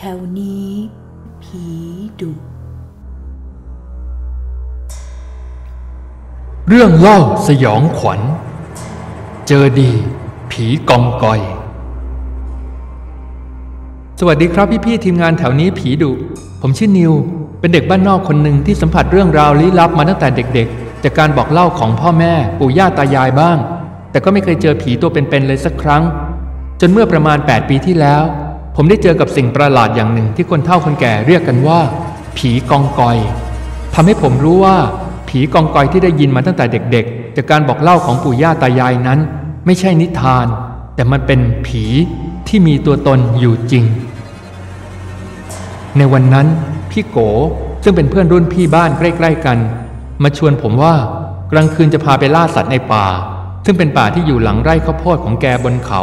แถวนี้ ผีดุ เรื่องเล่าสยองขวัญ เจอดี ผีกองกอย สวัสดีครับพี่ๆทีมงานแถวนี้ผีดุ ผมชื่อนิว เป็นเด็กบ้านนอกคนหนึ่งที่สัมผัสเรื่องราวลี้ลับมาตั้งแต่เด็กๆ จากการบอกเล่าของพ่อแม่ ปู่ย่าตายายบ้าง แต่ก็ไม่เคยเจอผีตัวเป็นๆเลยสักครั้ง จนเมื่อประมาณ 8 ปีที่แล้ว ผมได้เจอกับสิ่งประหลาดอย่างหนึ่งที่คนเฒ่าคนแก่เรียกกันว่า ผีกองกอยทำให้ผมรู้ว่า ผีกองกอยที่ได้ยินมาตั้งแต่เด็กๆ จากการบอกเล่าของปู่ย่าตายายนั้น ไม่ใช่นิทาน แต่มันเป็นผีที่มีตัวตนอยู่จริง ในวันนั้น พี่โกซึ่งเป็นเพื่อนรุ่นพี่บ้านใกล้ ๆ กัน มาชวนผมว่ากลางคืนจะพาไปล่าสัตว์ในป่า ซึ่งเป็นป่าที่อยู่หลังไร่ข้าวโพดของแกบนเขา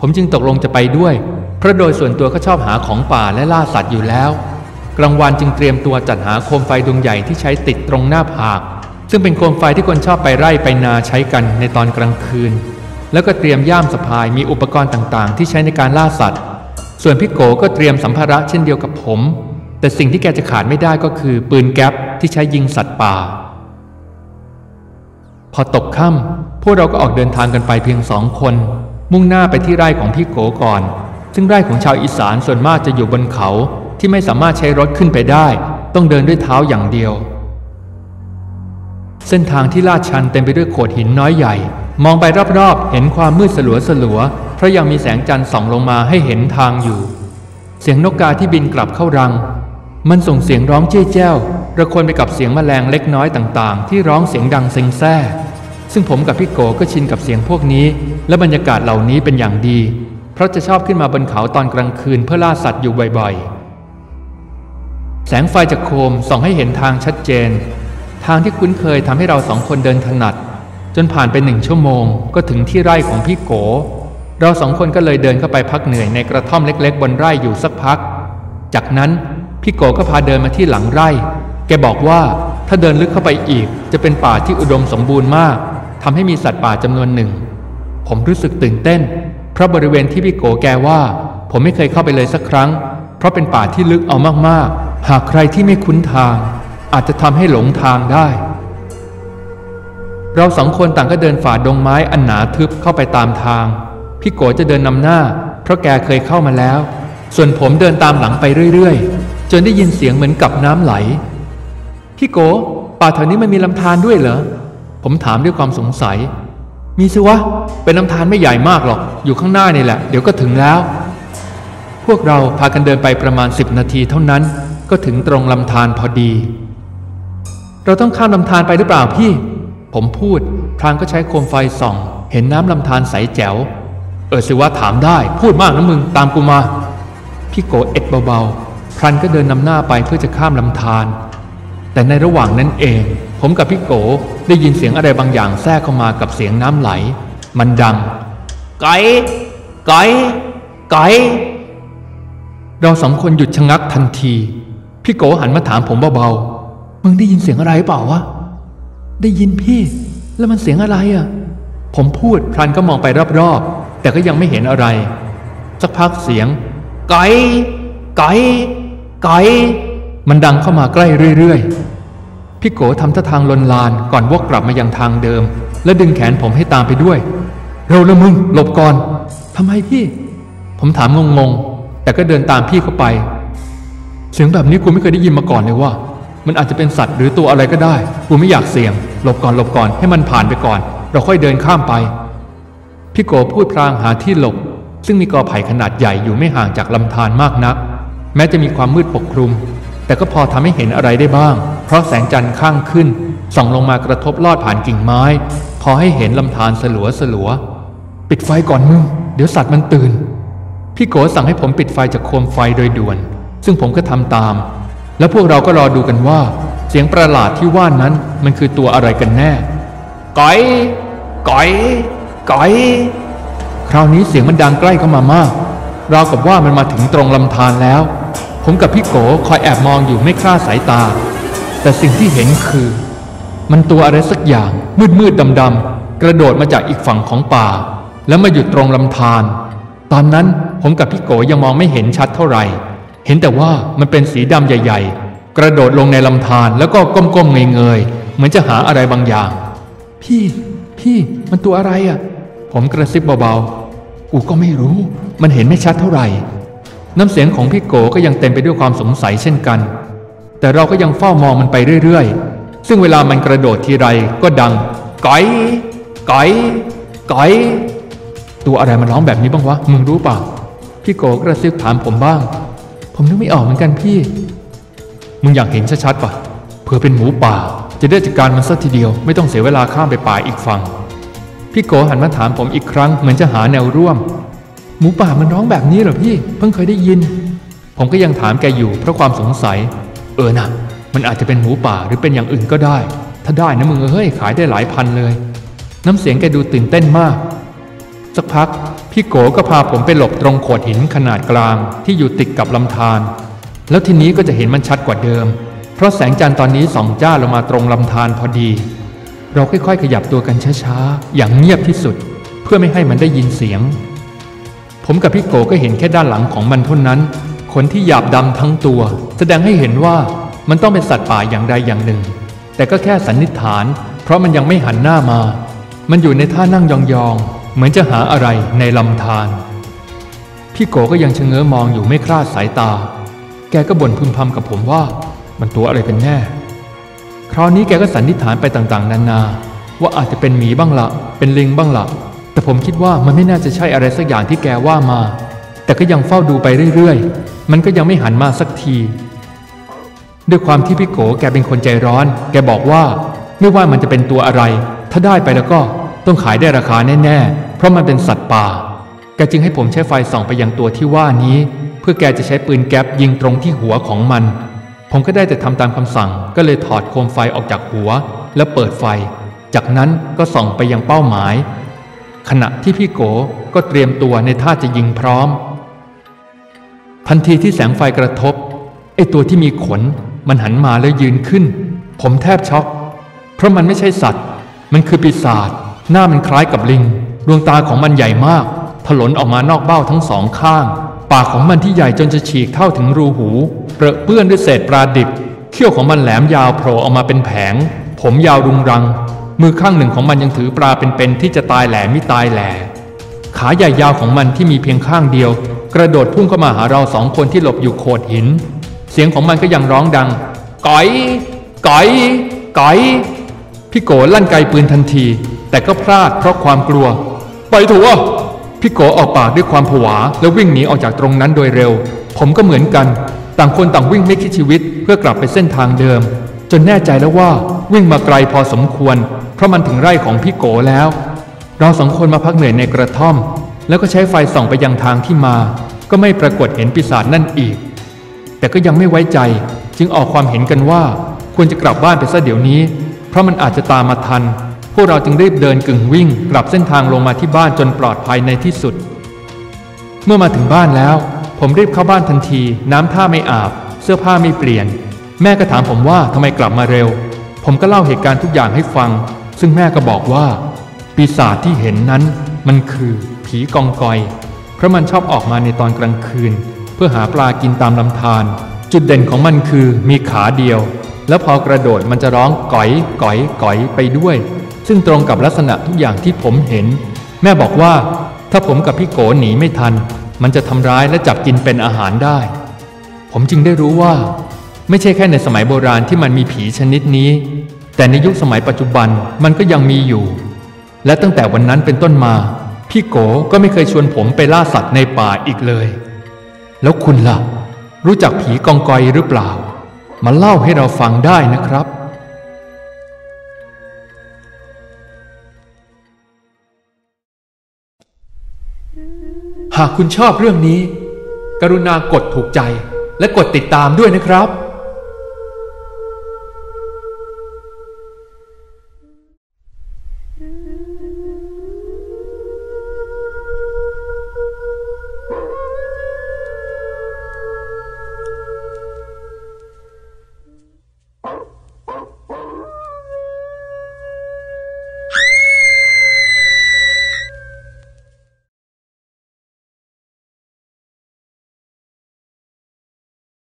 ผมจึงตกลงจะไปด้วย เพราะโดยส่วนตัวก็ชอบหาของป่าและล่าสัตว์อยู่แล้ว กลางวันจึงเตรียมตัวจัดหาโคมไฟดวงใหญ่ที่ใช้ติดตรงหน้าผาก ซึ่งเป็นโคมไฟที่คนชอบไปไร่ไปนาใช้กันในตอนกลางคืน แล้วก็เตรียมย่ามสะพายมีอุปกรณ์ต่างๆ ที่ใช้ในการล่าสัตว์ ส่วนพี่โกก็เตรียมสัมภาระเช่นเดียวกับผม แต่สิ่งที่แกจะขาดไม่ได้ก็คือปืนแก๊ปที่ใช้ยิงสัตว์ป่า พอตกค่ำพวกเราก็ออกเดินทางกันไปเพียงสองคน มุ่งหน้าไปที่ไร่ของพี่โกก่อน ซึ่งไร่ของชาวอีสานส่วนมากจะอยู่บนเขาที่ไม่สามารถใช้รถขึ้นไปได้ ต้องเดินด้วยเท้าอย่างเดียว เส้นทางที่ลาดชันเต็มไปด้วยโขดหินน้อยใหญ่ มองไปรอบๆ เห็นความมืดสลัวสลัวๆเพราะยังมีแสงจันทร์ส่องลงมาให้เห็นทางอยู่ เสียงนกกาที่บินกลับเข้ารัง มันส่งเสียงร้องเจ้ยแจ้วระคนไปกับเสียงแมลงเล็กน้อยต่างๆ ที่ร้องเสียงดังเซ็งแซ่ซึ่งผมกับพี่โกก็ชินกับเสียงพวกนี้ และบรรยากาศเหล่านี้เป็นอย่างดี ราะจะชอบขึ้นมาบนเขาตอนกลางคืนเพื่อล่าสัตว์อยู่บ่อยๆ แสงไฟจากโคมส่องให้เห็นทางชัดเจน ทางที่คุ้นเคยทำให้เราสองคนเดินถนัด จนผ่านไปหนึ่งชั่วโมงก็ถึงที่ไร่ของพี่โก เราสองคนก็เลยเดินเข้าไปพักเหนื่อยในกระท่อมเล็ก ๆ บนไร่อยู่สักพัก จากนั้นพี่โกก็พาเดินมาที่หลังไร่ แกบอกว่าถ้าเดินลึกเข้าไปอีก จะเป็นป่าที่อุดมสมบูรณ์มากทำให้มีสัตว์ป่าจำนวนหนึ่ง ผมรู้สึกตื่นเต้น ราะบริเวณที่พี่โกแกว่า ผมไม่เคยเข้าไปเลยสักครั้ง เพราะเป็นป่าที่ลึกเอามากๆ หากใครที่ไม่คุ้นทาง อาจจะทำให้หลงทางได้ เราสองคนต่างก็เดินฝ่าดงไม้อันหนาทึบเข้าไปตามทาง พี่โกจะเดินนำหน้า เพราะแกเคยเข้ามาแล้ว ส่วนผมเดินตามหลังไปเรื่อยๆ จนได้ยินเสียงเหมือนกับน้ำไหล พี่โก ป่าแถวนี้มันมีลำธารด้วยเหรอ ผมถามด้วยความสงสัย มีสิวะ เป็นลำธารไม่ใหญ่มากหรอก อยู่ข้างหน้านี่แหละ เดี๋ยวก็ถึงแล้ว พวกเราพากันเดินไปประมาณสิบนาทีเท่านั้น ก็ถึงตรงลำธารพอดี เราต้องข้ามลำธารไปหรือเปล่าพี่ ผมพูด พรางก็ใช้โคมไฟส่อง เห็นน้ำลำธารใสแจ๋ว เออสิวะถามได้ พูดมากนะมึง ตามกูมา พี่โกเอ็ดเบาๆ พรันก็เดินนำหน้าไปเพื่อจะข้ามลำธาร แต่ในระหว่างนั้นเอง ผมกับพี่โก ได้ยินเสียงอะไรบางอย่างแทรกเข้ามากับเสียงน้ำไหล มันดังไก่ไก่ไก่เราสองคนหยุดชะงักทันที พี่โกหันมาถามผมเบาๆมึงได้ยินเสียงอะไรเปล่าวะได้ยินพี่ แล้วมันเสียงอะไรอะ ผมพูดพลันก็มองไปรอบๆแต่ก็ยังไม่เห็นอะไร สักพักเสียง ไก่ไก่ไก่มันดังเข้ามาใกล้เรื่อยๆ พี่โกทำท่าทางลนลานก่อนวกกลับมายังทางเดิม และดึงแขนผมให้ตามไปด้วย เร็วละมึง หลบก่อนทำไมพี่ ผมถามงงๆ แต่ก็เดินตามพี่เข้าไป เสียงแบบนี้กูไม่เคยได้ยินมาก่อนเลยว่า มันอาจจะเป็นสัตว์หรือตัวอะไรก็ได้ กูไม่อยากเสี่ยง หลบก่อนหลบก่อนให้มันผ่านไปก่อน เราค่อยเดินข้ามไป พี่โกพูดพลางหาที่หลบ ซึ่งมีกอไผ่ขนาดใหญ่อยู่ไม่ห่างจากลำธารมากนัก แม้จะมีความมืดปกคลุม แต่ก็พอทำให้เห็นอะไรได้บ้าง เพราะแสงจันทร์ข้างขึ้น ส่องลงมากระทบลอดผ่านกิ่งไม้ พอให้เห็นลำธารสลัวสลัวๆปิดไฟก่อนมึง เดี๋ยวสัตว์มันตื่น พี่โกสั่งให้ผมปิดไฟจากโคมไฟโดยด่วน ซึ่งผมก็ทำตาม แล้วพวกเราก็รอดูกันว่า เสียงประหลาดที่ว่านั้นมันคือตัวอะไรกันแน่ก๋อยก๋อยก๋อย คราวนี้เสียงมันดังใกล้เข้ามามาก ราวกับว่ามันมาถึงตรงลำธารแล้ว ผมกับพี่โกคอยแอบมองอยู่ไม่คลาดสายตา แต่สิ่งที่เห็นคือ มันตัวอะไรสักอย่างมืดมืดดำดำๆกระโดดมาจากอีกฝั่งของป่า แล้วมาหยุดตรงลำธารตอนนั้นผมกับพี่โกยังมองไม่เห็นชัดเท่าไหร่ เห็นแต่ว่ามันเป็นสีดำใหญ่ ๆ กระโดดลงในลำธารแล้วก็ก้มๆเงยๆเหมือนจะหาอะไรบางอย่าง พี่ พี่มันตัวอะไรอะ่ะ ผมกระซิบเบาๆ กูก็ไม่รู้ มันเห็นไม่ชัดเท่าไหร่ น้ำเสียงของพี่โกก็ยังเต็มไปด้วยความสงสัยเช่นกัน แต่เราก็ยังเฝ้ามองมันไปเรื่อยๆ ซึ่งเวลามันกระโดดทีไรก็ดังก๋อยก๋อยก๋อย ตัวอะไรมันร้องแบบนี้บ้างวะ มึงรู้ป่าพี่โกกระซิบถามผมบ้าง ผมนึกไม่ออกเหมือนกันพี่ มึงอยากเห็นชัดๆป่ะเผื่อเป็นหมูป่า จะได้จัดการมันสักทีเดียวไม่ต้องเสียเวลาข้ามไปป่าอีกฝั่งพี่โกหันมาถามผมอีกครั้งเหมือนจะหาแนวร่วม หมูป่ามันร้องแบบนี้เหรอพี่ เพิ่งเคยได้ยิน ผมก็ยังถามแกอยู่เพราะความสงสัย เออนะมันอาจจะเป็นหมูป่าหรือเป็นอย่างอื่นก็ได้ ถ้าได้นะมึงเฮ้ยขายได้หลายพันเลย น้ำเสียงแกดูตื่นเต้นมาก สักพักพี่โกก็พาผมไปหลบตรงโขดหินขนาดกลางที่อยู่ติดกับลำธารแล้วทีนี้ก็จะเห็นมันชัดกว่าเดิม เพราะแสงจันทร์ตอนนี้ส่องจ้าลงมาตรงลำธารพอดี เราค่อยๆ ขยับตัวกันช้าๆ อย่างเงียบที่สุด เพื่อไม่ให้มันได้ยินเสียง ผมกับพี่โกก็เห็นแค่ด้านหลังของมันเท่านั้นขนที่หยาบดำทั้งตัว แสดงให้เห็นว่ามันต้องเป็นสัตว์ป่าอย่างใดอย่างหนึ่ง แต่ก็แค่สันนิษฐาน เพราะมันยังไม่หันหน้ามา มันอยู่ในท่านั่งยองๆ เหมือนจะหาอะไรในลำธารพี่โกก็ยังชะเง้อมองอยู่ไม่คลาดสายตา แกก็บ่นพึมพำกับผมว่ามันตัวอะไรกันแน่ คราวนี้แกก็สันนิษฐานไปต่างๆ นานา ว่าอาจจะเป็นหมีบ้างละ เป็นลิงบ้างละ แต่ผมคิดว่ามันไม่น่าจะใช่อะไรสักอย่างที่แกว่ามา แต่ก็ยังเฝ้าดูไปเรื่อยๆ มันก็ยังไม่หันมาสักที ด้วยความที่พี่โกแกเป็นคนใจร้อน แกบอกว่า ไม่ว่ามันจะเป็นตัวอะไร ถ้าได้ไปแล้วก็ต้องขายได้ราคาแน่ๆ เพราะมันเป็นสัตว์ป่า แกจึงให้ผมใช้ไฟส่องไปยังตัวที่ว่านี้ เพื่อแกจะใช้ปืนแก๊ปยิงตรงที่หัวของมัน ผมก็ได้แต่ทำตามคำสั่ง ก็เลยถอดโคมไฟออกจากหัว แล้วเปิดไฟ จากนั้นก็ส่องไปยังเป้าหมาย ขณะที่พี่โกก็เตรียมตัวในท่าจะยิงพร้อม ทันทีที่แสงไฟกระทบไอตัวที่มีขนมันหันมาแล้วยืนขึ้น ผมแทบช็อก เพราะมันไม่ใช่สัตว์ มันคือปีศาจหน้ามันคล้ายกับลิง ดวงตาของมันใหญ่มาก ถลนออกมานอกเบ้าทั้งสองข้าง ปากของมันที่ใหญ่จนจะฉีกเท่าถึงรูหูเปรอะเปื้อนด้วยเศษปลาดิบเขี้ยวของมันแหลมยาวโผล่ออกมาเป็นแผง ผมยาวรุงรัง มือข้างหนึ่งของมันยังถือปลาเป็นๆที่จะตายแหล่ไม่ตายแหล่ขาใหญ่ยาวของมันที่มีเพียงข้างเดียว กระโดดพุ่งเข้ามาหาเราสองคนที่หลบอยู่โขดหิน เสียงของมันก็ยังร้องดังก๋อยก๋อยก๋อยพี่โกลั่นไกปืนทันที แต่ก็พลาดเพราะความกลัว ไปเถอะวะพี่โกออกปากด้วยความผวา แล้ววิ่งหนีออกจากตรงนั้นโดยเร็ว ผมก็เหมือนกัน ต่างคนต่างวิ่งไม่คิดชีวิตเพื่อกลับไปเส้นทางเดิม จนแน่ใจแล้วว่า วิ่งมาไกลพอสมควร เพราะมันถึงไร่ของพี่โกแล้ว เราสองคนมาพักเหนื่อยในกระท่อม แล้วก็ใช้ไฟส่องไปยังทางที่มา ก็ไม่ปรากฏเห็นปีศาจนั่นอีก แต่ก็ยังไม่ไว้ใจจึงออกความเห็นกันว่า ควรจะกลับบ้านไปซะเดี๋ยวนี้ เพราะมันอาจจะตามมาทัน พวกเราจึงรีบเดินกึ่งวิ่ง กลับเส้นทางลงมาที่บ้านจนปลอดภัยในที่สุด เมื่อมาถึงบ้านแล้ว ผมรีบเข้าบ้านทันที น้ำท่าไม่อาบ เสื้อผ้าไม่เปลี่ยน แม่ก็ถามผมว่าทำไมกลับมาเร็ว ผมก็เล่าเหตุการณ์ทุกอย่างให้ฟัง ซึ่งแม่ก็บอกว่า ปีศาจที่เห็นนั้นมันคือผีกองกอย เพราะมันชอบออกมาในตอนกลางคืน เพื่อหาปลากินตามลำธาร จุดเด่นของมันคือมีขาเดียว แล้วพอกระโดดมันจะร้องก๋อยก๋อยก๋อยไปด้วย ซึ่งตรงกับลักษณะทุกอย่างที่ผมเห็น แม่บอกว่า ถ้าผมกับพี่โกหนีไม่ทัน มันจะทำร้ายและจับกินเป็นอาหารได้ ผมจึงได้รู้ว่า ไม่ใช่แค่ในสมัยโบราณที่มันมีผีชนิดนี้ แต่ในยุคสมัยปัจจุบันมันก็ยังมีอยู่ และตั้งแต่วันนั้นเป็นต้นมา พี่โกก็ไม่เคยชวนผมไปล่าสัตว์ในป่าอีกเลย แล้วคุณล่ะ รู้จักผีกองกอยหรือเปล่า มาเล่าให้เราฟังได้นะครับหากคุณชอบเรื่องนี้ กรุณากดถูกใจและกดติดตามด้วยนะครับ